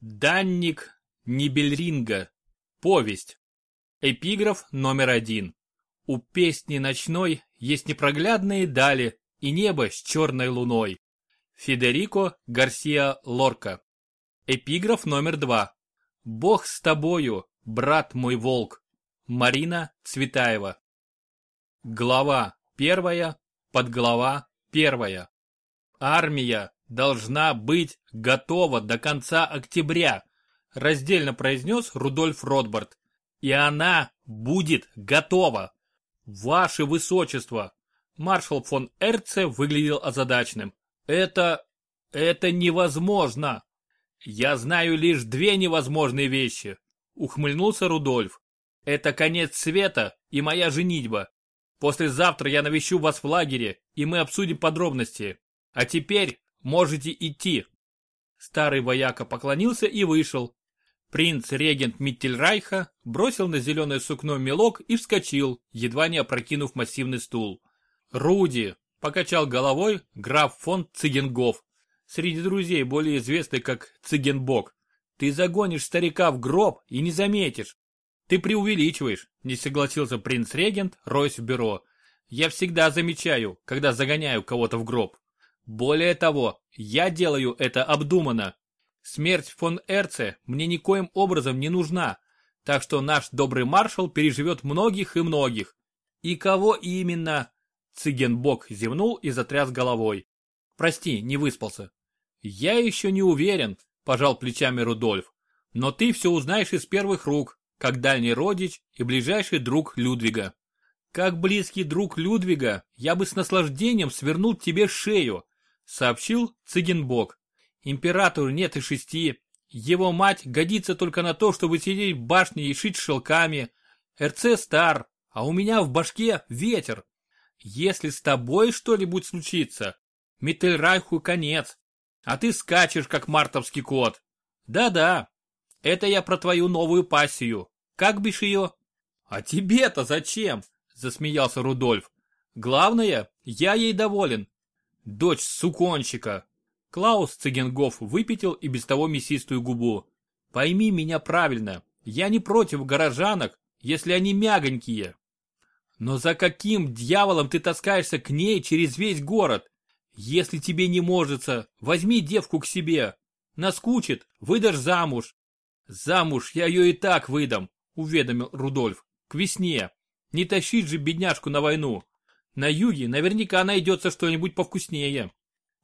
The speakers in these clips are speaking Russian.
Данник Нибельринга. Повесть. Эпиграф номер один. У песни ночной есть непроглядные дали и небо с черной луной. Федерико Гарсиа Лорка. Эпиграф номер два. Бог с тобою, брат мой волк. Марина Цветаева. Глава первая, подглава первая. Армия должна быть готова до конца октября, раздельно произнес Рудольф Ротбард. И она будет готова. Ваше Высочество. Маршал фон Эрце выглядел озадаченным. Это... это невозможно. Я знаю лишь две невозможные вещи. Ухмыльнулся Рудольф. Это конец света и моя женитьба. Послезавтра я навещу вас в лагере, и мы обсудим подробности. А теперь Можете идти. Старый вояка поклонился и вышел. Принц-регент Миттельрайха бросил на зеленое сукно мелок и вскочил, едва не опрокинув массивный стул. «Руди!» – покачал головой граф фон Цигенгов, среди друзей более известный как Цигенбок. «Ты загонишь старика в гроб и не заметишь. Ты преувеличиваешь», – не согласился принц-регент, роясь в бюро. «Я всегда замечаю, когда загоняю кого-то в гроб». Более того, я делаю это обдуманно. Смерть фон Эрце мне никоим образом не нужна, так что наш добрый маршал переживет многих и многих. И кого именно? Цигенбок зевнул и затряс головой. Прости, не выспался. Я еще не уверен, пожал плечами Рудольф. Но ты все узнаешь из первых рук, как дальний родич и ближайший друг Людвига. Как близкий друг Людвига, я бы с наслаждением свернул тебе шею, сообщил Цыгенбок. Императору нет и шести. Его мать годится только на то, чтобы сидеть в башне и шить шелками. РЦ стар, а у меня в башке ветер. Если с тобой что-нибудь случится, Миттельрайху конец. А ты скачешь, как мартовский кот. Да-да, это я про твою новую пассию. Как бишь ее? А тебе-то зачем? Засмеялся Рудольф. Главное, я ей доволен. Дочь сукончика. Клаус Цигенгоф выпятил и без того мясистую губу. Пойми меня правильно, я не против горожанок, если они мягонькие. Но за каким дьяволом ты таскаешься к ней через весь город? Если тебе не можется, возьми девку к себе. Наскучит, выдашь замуж. Замуж я ее и так выдам, уведомил Рудольф. К весне. Не тащить же бедняжку на войну. На юге наверняка найдется что-нибудь повкуснее.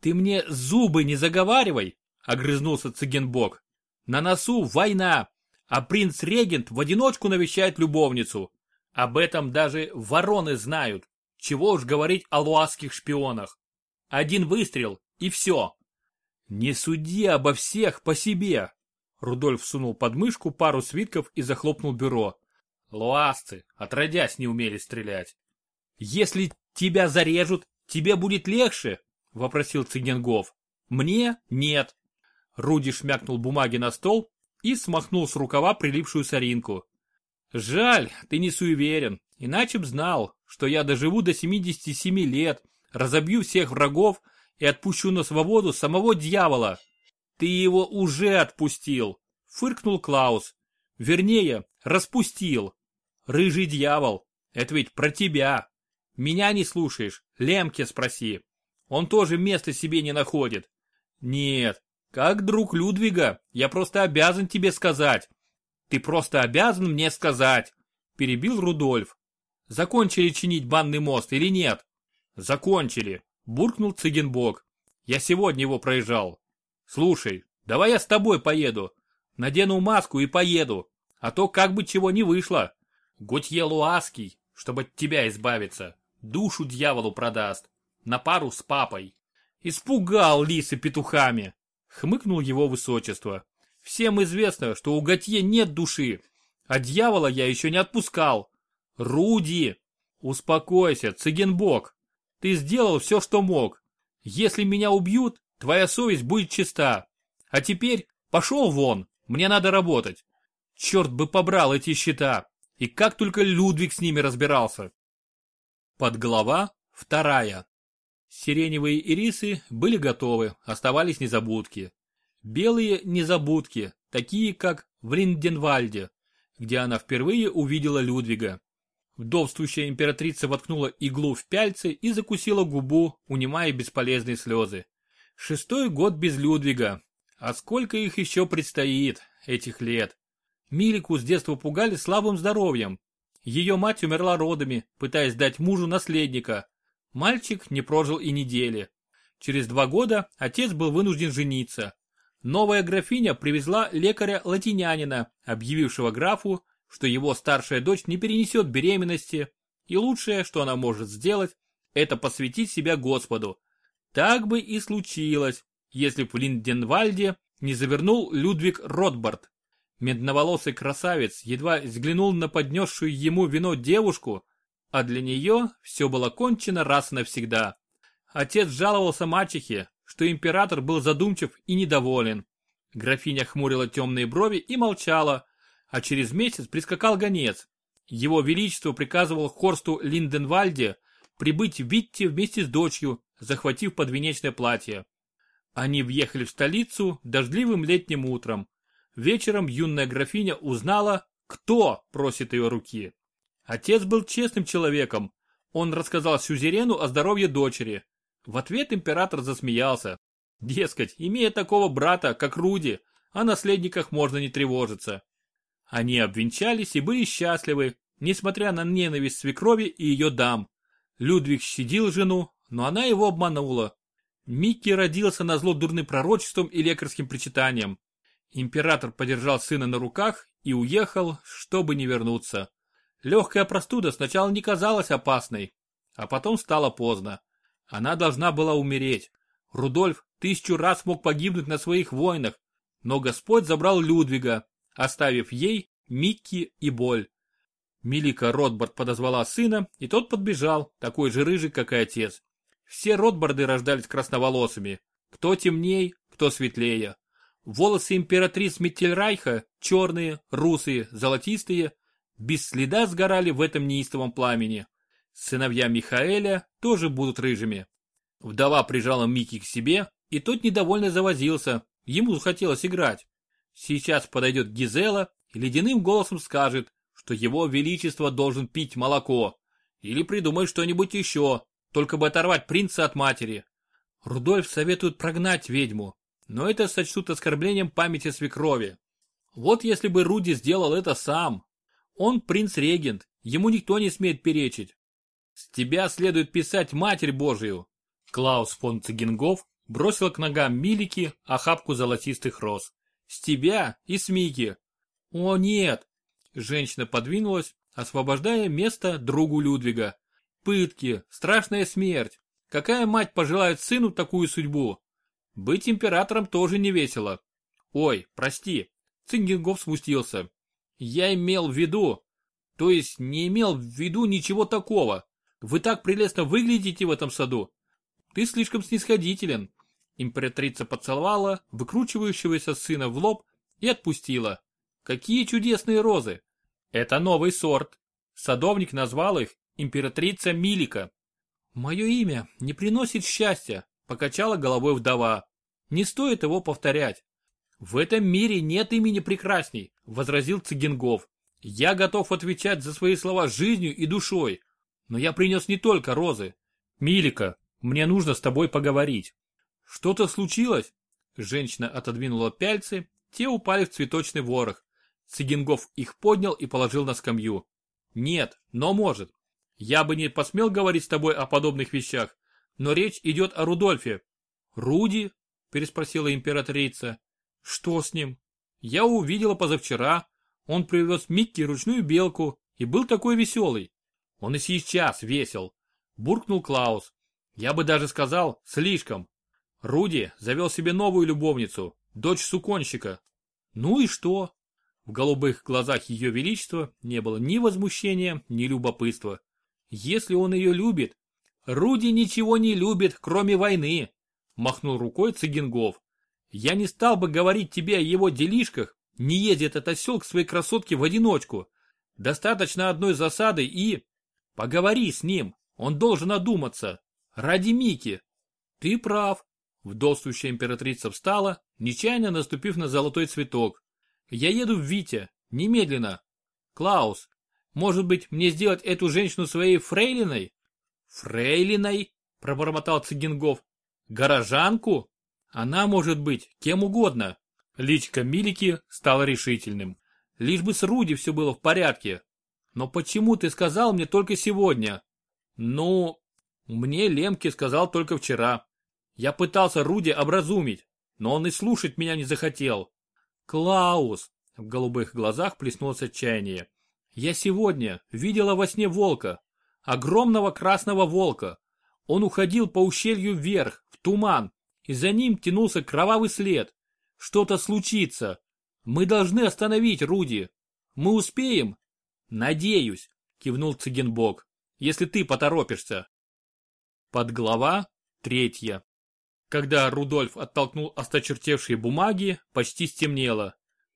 Ты мне зубы не заговаривай, огрызнулся Цыгенбок. На носу война, а принц-регент в одиночку навещает любовницу. Об этом даже вороны знают. Чего уж говорить о луасских шпионах. Один выстрел и все. Не суди обо всех по себе. Рудольф сунул под мышку пару свитков и захлопнул бюро. Луасцы, отродясь, не умели стрелять. «Если тебя зарежут, тебе будет легче?» — вопросил Цыгенгов. «Мне нет». Руди шмякнул бумаги на стол и смахнул с рукава прилипшую соринку. «Жаль, ты не суеверен, иначе б знал, что я доживу до 77 лет, разобью всех врагов и отпущу на свободу самого дьявола. Ты его уже отпустил!» — фыркнул Клаус. «Вернее, распустил. Рыжий дьявол, это ведь про тебя!» Меня не слушаешь, Лемке спроси. Он тоже места себе не находит. Нет, как друг Людвига, я просто обязан тебе сказать. Ты просто обязан мне сказать, перебил Рудольф. Закончили чинить банный мост или нет? Закончили, буркнул Цыгенбок. Я сегодня его проезжал. Слушай, давай я с тобой поеду. Надену маску и поеду. А то как бы чего не вышло. Готье Луаский, чтобы от тебя избавиться душу дьяволу продаст. На пару с папой. Испугал лисы петухами. Хмыкнул его высочество. Всем известно, что у Готье нет души. А дьявола я еще не отпускал. Руди! Успокойся, Цыгенбок. Ты сделал все, что мог. Если меня убьют, твоя совесть будет чиста. А теперь пошел вон, мне надо работать. Черт бы побрал эти счета. И как только Людвиг с ними разбирался. Подглава вторая. Сиреневые ирисы были готовы, оставались незабудки. Белые незабудки, такие как в Линденвальде, где она впервые увидела Людвига. Вдовствующая императрица воткнула иглу в пяльцы и закусила губу, унимая бесполезные слезы. Шестой год без Людвига. А сколько их еще предстоит, этих лет? Милику с детства пугали слабым здоровьем. Ее мать умерла родами, пытаясь дать мужу наследника. Мальчик не прожил и недели. Через два года отец был вынужден жениться. Новая графиня привезла лекаря-латинянина, объявившего графу, что его старшая дочь не перенесет беременности, и лучшее, что она может сделать, это посвятить себя Господу. Так бы и случилось, если б в Линденвальде не завернул Людвиг Ротбард. Медноволосый красавец едва взглянул на поднесшую ему вино девушку, а для нее все было кончено раз и навсегда. Отец жаловался мачехе, что император был задумчив и недоволен. Графиня хмурила темные брови и молчала, а через месяц прискакал гонец. Его Величество приказывал Хорсту Линденвальде прибыть в Витте вместе с дочерью, захватив подвенечное платье. Они въехали в столицу дождливым летним утром. Вечером юная графиня узнала, кто просит ее руки. Отец был честным человеком. Он рассказал сюзерену о здоровье дочери. В ответ император засмеялся. Дескать, имея такого брата, как Руди, о наследниках можно не тревожиться. Они обвенчались и были счастливы, несмотря на ненависть свекрови и ее дам. Людвиг щадил жену, но она его обманула. Микки родился на зло дурным пророчеством и лекарским причитанием. Император подержал сына на руках и уехал, чтобы не вернуться. Легкая простуда сначала не казалась опасной, а потом стало поздно. Она должна была умереть. Рудольф тысячу раз мог погибнуть на своих войнах, но Господь забрал Людвига, оставив ей Микки и боль. Милика Ротбард подозвала сына, и тот подбежал, такой же рыжий, как и отец. Все Ротбарды рождались красноволосыми, кто темней, кто светлее. Волосы императриц Миттельрайха, черные, русые, золотистые, без следа сгорали в этом неистовом пламени. Сыновья Михаэля тоже будут рыжими. Вдова прижала Микки к себе, и тот недовольно завозился, ему захотелось играть. Сейчас подойдет Гизела и ледяным голосом скажет, что его величество должен пить молоко. Или придумает что-нибудь еще, только бы оторвать принца от матери. Рудольф советует прогнать ведьму, но это сочтут оскорблением памяти свекрови. Вот если бы Руди сделал это сам. Он принц-регент, ему никто не смеет перечить. С тебя следует писать Матерь Божию. Клаус фон Цигенгов бросил к ногам Милики охапку золотистых роз. С тебя и с Мики. О нет. Женщина подвинулась, освобождая место другу Людвига. Пытки, страшная смерть. Какая мать пожелает сыну такую судьбу? Быть императором тоже не весело. Ой, прости. Цингингов спустился. Я имел в виду. То есть не имел в виду ничего такого. Вы так прелестно выглядите в этом саду. Ты слишком снисходителен. Императрица поцеловала выкручивающегося сына в лоб и отпустила. Какие чудесные розы! Это новый сорт. Садовник назвал их императрица Милика. Мое имя не приносит счастья, покачала головой вдова. Не стоит его повторять. В этом мире нет имени прекрасней, возразил Цигенгов. Я готов отвечать за свои слова жизнью и душой. Но я принес не только розы. Милика, мне нужно с тобой поговорить. «Что-то случилось?» Женщина отодвинула пяльцы, те упали в цветочный ворох. Цигингов их поднял и положил на скамью. «Нет, но может. Я бы не посмел говорить с тобой о подобных вещах, но речь идет о Рудольфе». «Руди?» – переспросила императрица. «Что с ним?» «Я увидела позавчера. Он привез Микки ручную белку и был такой веселый. Он и сейчас весел», – буркнул Клаус. «Я бы даже сказал, слишком. Руди завел себе новую любовницу, дочь суконщика. Ну и что? В голубых глазах ее величества не было ни возмущения, ни любопытства. Если он ее любит, Руди ничего не любит, кроме войны, махнул рукой Цигингов. Я не стал бы говорить тебе о его делишках, не ездит этот осел к своей красотке в одиночку. Достаточно одной засады и... Поговори с ним, он должен одуматься. Ради Мики. Ты прав, Вдовствующая императрица встала, нечаянно наступив на золотой цветок. Я еду в Витя, немедленно. Клаус, может быть, мне сделать эту женщину своей фрейлиной? Фрейлиной? Пробормотал Цыгингов. Горожанку? Она может быть кем угодно. Личка Милики стала решительным. Лишь бы с Руди все было в порядке. Но почему ты сказал мне только сегодня? Ну, мне Лемке сказал только вчера. Я пытался Руди образумить, но он и слушать меня не захотел. Клаус, в голубых глазах плеснулось отчаяние. Я сегодня видела во сне волка, огромного красного волка. Он уходил по ущелью вверх, в туман, и за ним тянулся кровавый след. Что-то случится. Мы должны остановить Руди. Мы успеем? Надеюсь, кивнул Цыгенбок, если ты поторопишься. Подглава третья. Когда Рудольф оттолкнул осточертевшие бумаги, почти стемнело.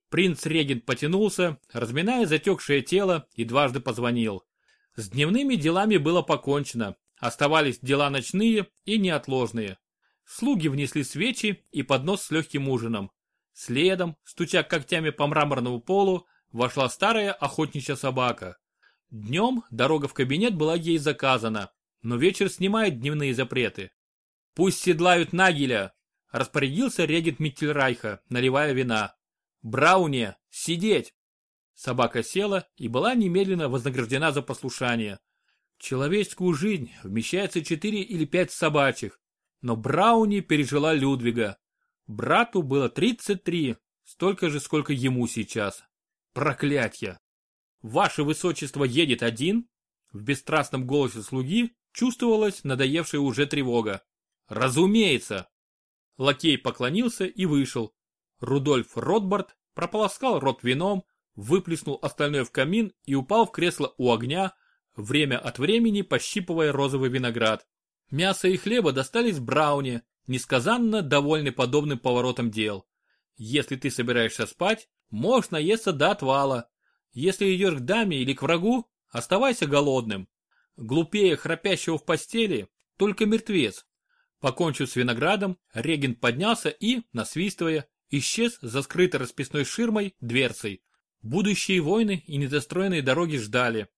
Принц-регент потянулся, разминая затекшее тело, и дважды позвонил. С дневными делами было покончено, оставались дела ночные и неотложные. Слуги внесли свечи и поднос с легким ужином. Следом, стуча когтями по мраморному полу, вошла старая охотничья собака. Днем дорога в кабинет была ей заказана, но вечер снимает дневные запреты. «Пусть седлают Нагеля!» – распорядился регент Миттельрайха, наливая вина. «Брауне, сидеть!» Собака села и была немедленно вознаграждена за послушание. В человеческую жизнь вмещается четыре или пять собачьих, но Брауни пережила Людвига. Брату было 33, столько же, сколько ему сейчас. Проклятье! Ваше высочество едет один? В бесстрастном голосе слуги чувствовалась надоевшая уже тревога. Разумеется! Лакей поклонился и вышел. Рудольф Ротбард прополоскал рот вином, выплеснул остальное в камин и упал в кресло у огня, время от времени пощипывая розовый виноград. Мясо и хлеба достались Брауне, несказанно довольный подобным поворотом дел. Если ты собираешься спать, можешь наесться до отвала. Если идешь к даме или к врагу, оставайся голодным. Глупее храпящего в постели только мертвец. Покончив с виноградом, регент поднялся и, насвистывая, исчез за скрытой расписной ширмой дверцей. Будущие войны и недостроенные дороги ждали.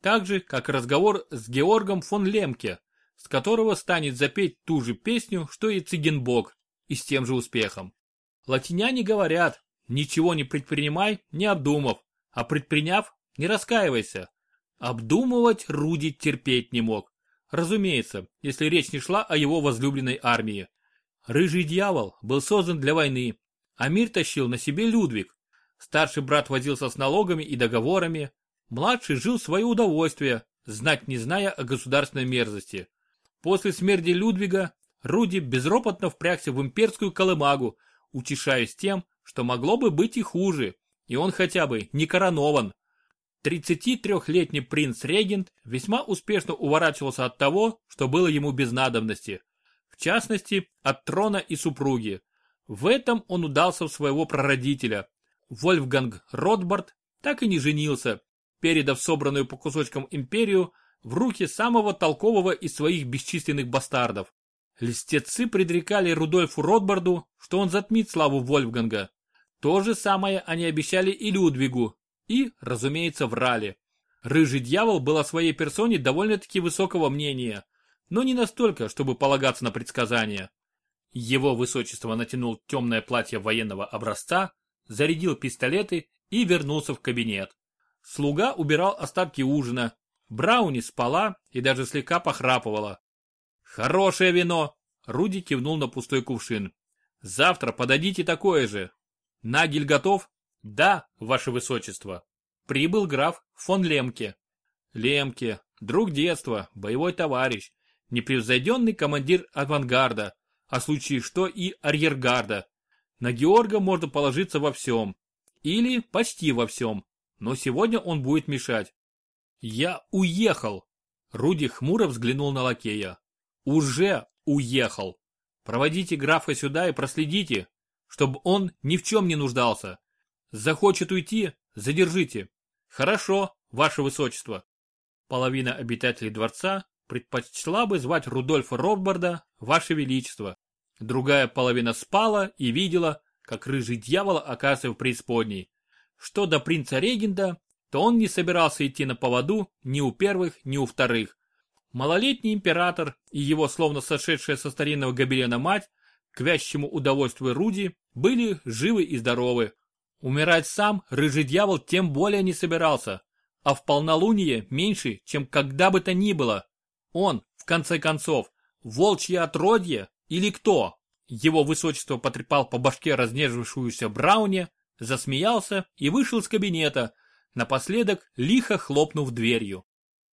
Так же, как разговор с Георгом фон Лемке, с которого станет запеть ту же песню, что и Цигенбок, и с тем же успехом. Латиняне говорят, ничего не предпринимай, не обдумав, а предприняв, не раскаивайся. Обдумывать Руди терпеть не мог. Разумеется, если речь не шла о его возлюбленной армии. Рыжий дьявол был создан для войны, а мир тащил на себе Людвиг. Старший брат возился с налогами и договорами, младший жил свое удовольствие, знать не зная о государственной мерзости. После смерти Людвига Руди безропотно впрягся в имперскую колымагу, утешаясь тем, что могло бы быть и хуже, и он хотя бы не коронован. 33-летний принц-регент весьма успешно уворачивался от того, что было ему без надобности. В частности, от трона и супруги. В этом он удался в своего прародителя. Вольфганг Ротбард так и не женился, передав собранную по кусочкам империю в руки самого толкового из своих бесчисленных бастардов. Листецы предрекали Рудольфу Ротбарду, что он затмит славу Вольфганга. То же самое они обещали и Людвигу, и, разумеется, врали. Рыжий дьявол был о своей персоне довольно-таки высокого мнения, но не настолько, чтобы полагаться на предсказания. Его высочество натянул темное платье военного образца, зарядил пистолеты и вернулся в кабинет. Слуга убирал остатки ужина, Брауни спала и даже слегка похрапывала. «Хорошее вино!» Руди кивнул на пустой кувшин. «Завтра подадите такое же. Нагель готов?» «Да, ваше высочество». Прибыл граф фон Лемке. Лемке, друг детства, боевой товарищ, непревзойденный командир авангарда, а случае что и арьергарда. На Георга можно положиться во всем. Или почти во всем. Но сегодня он будет мешать. «Я уехал!» Руди хмуро взглянул на лакея. «Уже уехал! Проводите графа сюда и проследите, чтобы он ни в чем не нуждался. Захочет уйти, задержите. Хорошо, ваше высочество». Половина обитателей дворца предпочла бы звать Рудольфа Ротбарда «Ваше Величество». Другая половина спала и видела, как рыжий дьявол оказывается в преисподней. Что до принца-регента, то он не собирался идти на поводу ни у первых, ни у вторых. Малолетний император и его словно сошедшая со старинного гобелена мать, к вящему удовольствию Руди, были живы и здоровы. Умирать сам рыжий дьявол тем более не собирался, а в полнолуние меньше, чем когда бы то ни было. Он, в конце концов, волчье отродье или кто? Его высочество потрепал по башке разнежившуюся Брауне, засмеялся и вышел из кабинета, напоследок лихо хлопнув дверью.